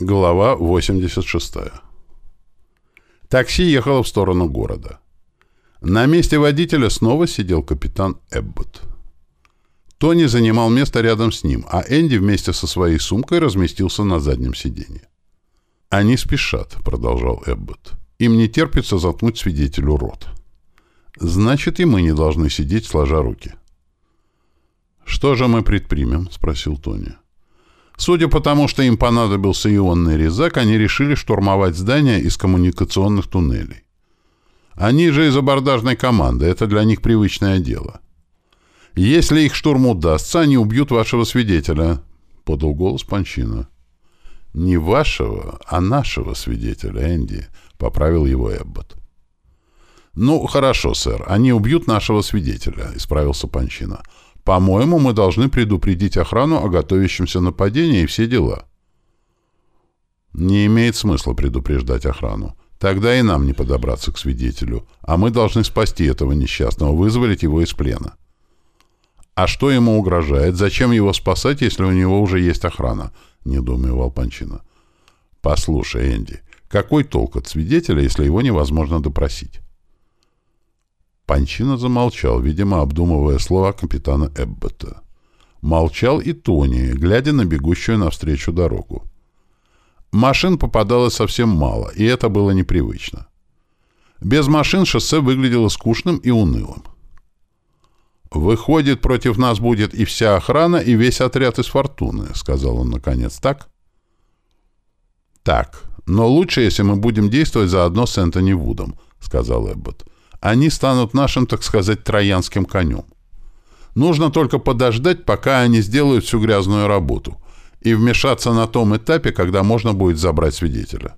Глава 86. Такси ехало в сторону города. На месте водителя снова сидел капитан Эббот. Тони занимал место рядом с ним, а Энди вместе со своей сумкой разместился на заднем сиденье. «Они спешат», — продолжал Эббот. «Им не терпится заткнуть свидетелю рот. Значит, и мы не должны сидеть, сложа руки». «Что же мы предпримем?» — спросил Тони. Судя по тому, что им понадобился ионный резак, они решили штурмовать здание из коммуникационных туннелей. Они же из абордажной команды, это для них привычное дело. Если их штурм удастся, они убьют вашего свидетеля, — подал голос Панчина. Не вашего, а нашего свидетеля, Энди, — поправил его Эббот. «Ну, хорошо, сэр, они убьют нашего свидетеля», — исправился Панчина. По-моему, мы должны предупредить охрану о готовящемся нападении и все дела. Не имеет смысла предупреждать охрану. Тогда и нам не подобраться к свидетелю, а мы должны спасти этого несчастного, вызволить его из плена. А что ему угрожает? Зачем его спасать, если у него уже есть охрана? Недоумевал Панчина. Послушай, Энди, какой толк от свидетеля, если его невозможно допросить? Панчина замолчал, видимо, обдумывая слова капитана Эббота. Молчал и Тони, глядя на бегущую навстречу дорогу. Машин попадалось совсем мало, и это было непривычно. Без машин шоссе выглядело скучным и унылым. «Выходит, против нас будет и вся охрана, и весь отряд из «Фортуны», — сказал он наконец, так? «Так, но лучше, если мы будем действовать заодно с Энтони Вудом», — сказал Эббот они станут нашим, так сказать, троянским конем. Нужно только подождать, пока они сделают всю грязную работу, и вмешаться на том этапе, когда можно будет забрать свидетеля.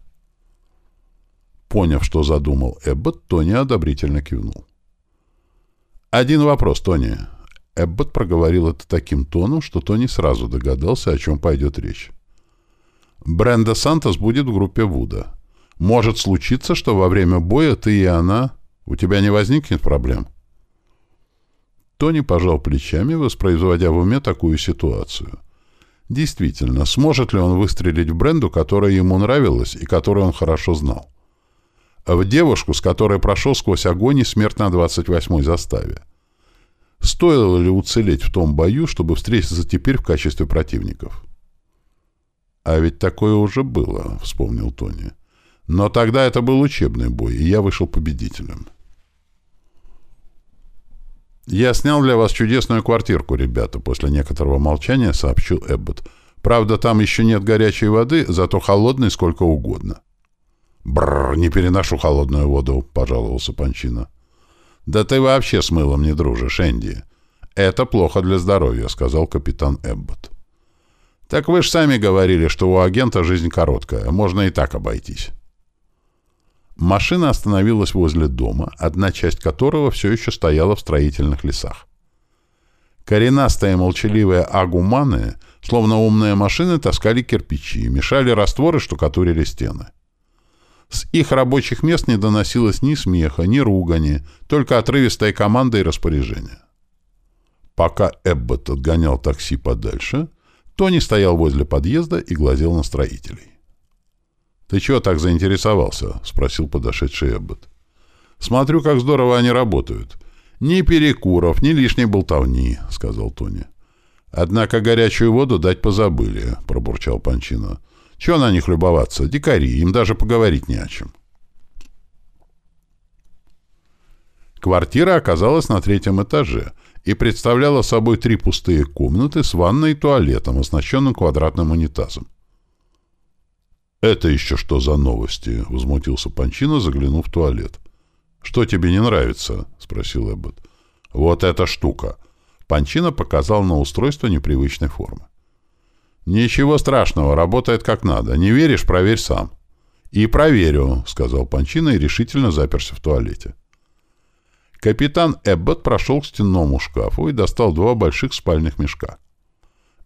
Поняв, что задумал Эббот, Тони одобрительно кивнул. «Один вопрос, Тони». Эббот проговорил это таким тоном, что Тони сразу догадался, о чем пойдет речь. «Бренда Сантос будет в группе Вуда. Может случиться, что во время боя ты и она...» У тебя не возникнет проблем?» Тони пожал плечами, воспроизводя в уме такую ситуацию. Действительно, сможет ли он выстрелить в бренду, которая ему нравилась и которую он хорошо знал? В девушку, с которой прошел сквозь огонь и смерть на 28-й заставе. Стоило ли уцелеть в том бою, чтобы встретиться теперь в качестве противников? «А ведь такое уже было», — вспомнил Тони. Но тогда это был учебный бой, и я вышел победителем. «Я снял для вас чудесную квартирку, ребята», — после некоторого молчания сообщил Эббот. «Правда, там еще нет горячей воды, зато холодной сколько угодно». «Бррр, не переношу холодную воду», — пожаловался Панчина. «Да ты вообще с мылом не дружишь, Энди. Это плохо для здоровья», — сказал капитан Эббот. «Так вы же сами говорили, что у агента жизнь короткая, можно и так обойтись». Машина остановилась возле дома, одна часть которого все еще стояла в строительных лесах. Коренастые молчаливые агуманы, словно умные машины, таскали кирпичи, мешали растворы, штукатурили стены. С их рабочих мест не доносилось ни смеха, ни ругани, только отрывистая команда и распоряжение. Пока Эббот отгонял такси подальше, Тони стоял возле подъезда и глазел на строителей. «Ты чего так заинтересовался?» — спросил подошедший Эббот. «Смотрю, как здорово они работают. Ни перекуров, ни лишней болтовни», — сказал Тони. «Однако горячую воду дать позабыли», — пробурчал Панчино. «Чего на них любоваться? Дикари, им даже поговорить не о чем». Квартира оказалась на третьем этаже и представляла собой три пустые комнаты с ванной и туалетом, оснащенным квадратным унитазом. «Это еще что за новости?» — возмутился Панчино, заглянув в туалет. «Что тебе не нравится?» — спросил Эббот. «Вот эта штука!» Панчино показал на устройство непривычной формы. «Ничего страшного, работает как надо. Не веришь — проверь сам». «И проверю», — сказал Панчино и решительно заперся в туалете. Капитан Эббот прошел к стенному шкафу и достал два больших спальных мешка.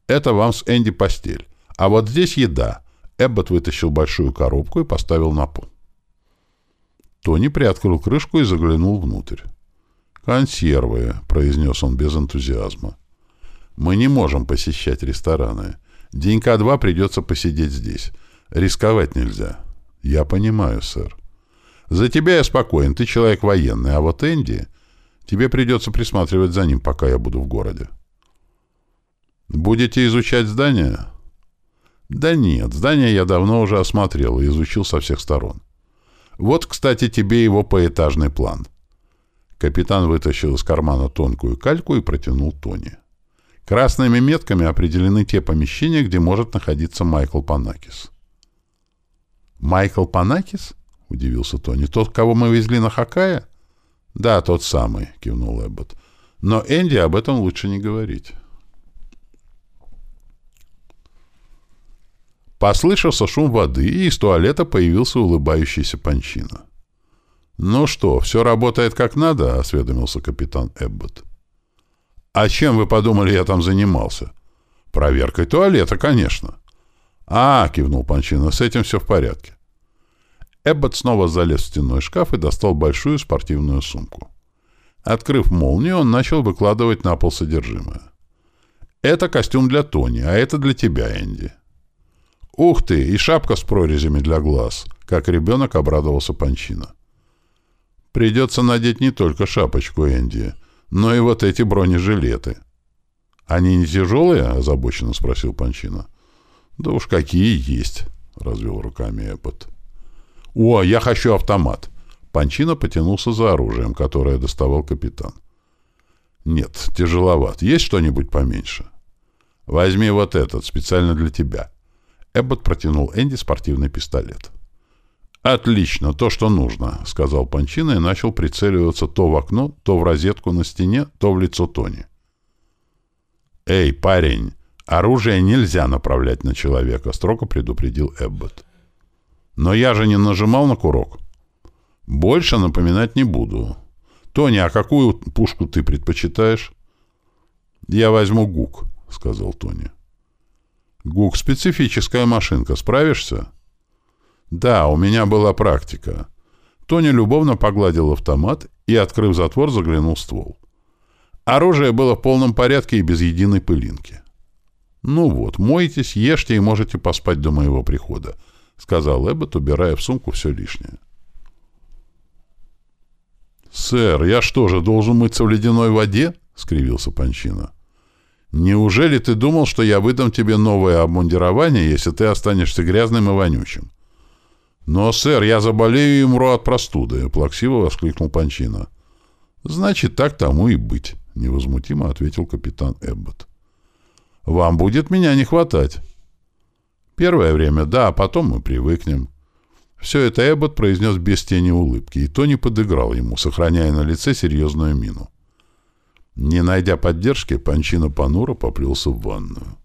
«Это вам с Энди постель. А вот здесь еда. Эббот вытащил большую коробку и поставил на пол. Тони приоткрыл крышку и заглянул внутрь. «Консервы», — произнес он без энтузиазма. «Мы не можем посещать рестораны. Денька два придется посидеть здесь. Рисковать нельзя. Я понимаю, сэр. За тебя я спокоен, ты человек военный, а вот Энди... Тебе придется присматривать за ним, пока я буду в городе. Будете изучать здание? Да нет, здание я давно уже осмотрел и изучил со всех сторон. Вот, кстати, тебе его поэтажный план. Капитан вытащил из кармана тонкую кальку и протянул Тони. Красными метками определены те помещения, где может находиться Майкл Панакис. «Майкл Панакис?» — удивился Тони. «Тот, кого мы везли на Хакая?» «Да, тот самый», — кивнул Эббот. «Но Энди об этом лучше не говорить». Послышался шум воды, и из туалета появился улыбающийся Панчина. «Ну что, все работает как надо?» — осведомился капитан Эббот. «А чем вы подумали, я там занимался?» «Проверкой туалета, конечно». «А, — кивнул Панчина, — с этим все в порядке. Эббот снова залез в стенной шкаф и достал большую спортивную сумку. Открыв молнию, он начал выкладывать на пол содержимое. «Это костюм для Тони, а это для тебя, Энди». «Ух ты! И шапка с прорезями для глаз!» Как ребенок обрадовался Панчина. «Придется надеть не только шапочку Энди, но и вот эти бронежилеты». «Они не тяжелые?» — озабоченно спросил Панчина. «Да уж какие есть!» — развел руками Эпот. «О, я хочу автомат!» Панчина потянулся за оружием, которое доставал капитан. «Нет, тяжеловат. Есть что-нибудь поменьше?» «Возьми вот этот, специально для тебя». Эббот протянул Энди спортивный пистолет. «Отлично, то, что нужно», — сказал Панчина и начал прицеливаться то в окно, то в розетку на стене, то в лицо Тони. «Эй, парень, оружие нельзя направлять на человека», — строго предупредил Эббот. Но я же не нажимал на курок. Больше напоминать не буду. Тони, а какую пушку ты предпочитаешь? Я возьму ГУК, сказал Тони. ГУК — специфическая машинка. Справишься? Да, у меня была практика. Тони любовно погладил автомат и, открыв затвор, заглянул в ствол. Оружие было в полном порядке и без единой пылинки. «Ну вот, мойтесь, ешьте и можете поспать до моего прихода. — сказал Эббот, убирая в сумку все лишнее. «Сэр, я что же, должен мыться в ледяной воде?» — скривился Панчина. «Неужели ты думал, что я выдам тебе новое обмундирование, если ты останешься грязным и вонючим?» «Но, сэр, я заболею и умру от простуды», — плаксиво воскликнул Панчина. «Значит, так тому и быть», — невозмутимо ответил капитан Эббот. «Вам будет меня не хватать». Первое время, да, а потом мы привыкнем. Все это Эббот произнес без тени улыбки, и Тони подыграл ему, сохраняя на лице серьезную мину. Не найдя поддержки, Панчино Панура поплелся в ванную.